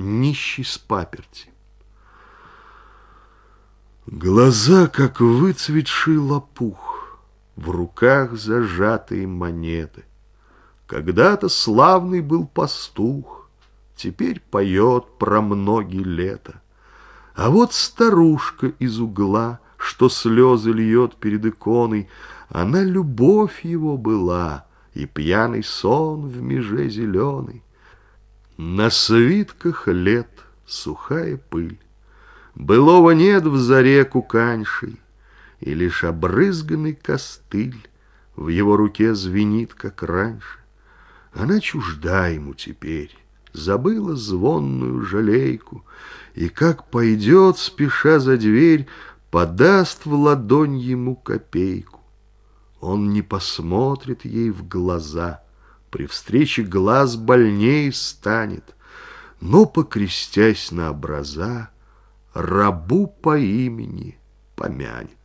нищий с паперти. Глаза, как выцветший лопух, В руках зажатые монеты. Когда-то славный был пастух, Теперь поет про многие лета. А вот старушка из угла, Что слезы льет перед иконой, Она любовь его была, И пьяный сон в меже зеленой. На свитках лет сухая пыль, Былого нет в заре куканьшей, И лишь обрызганный костыль В его руке звенит, как раньше. Она чужда ему теперь, Забыла звонную жалейку, И как пойдет, спеша за дверь, Подаст в ладонь ему копейку. Он не посмотрит ей в глаза — при встрече глаз больней станет, но, покрестясь на образа, рабу по имени помянет.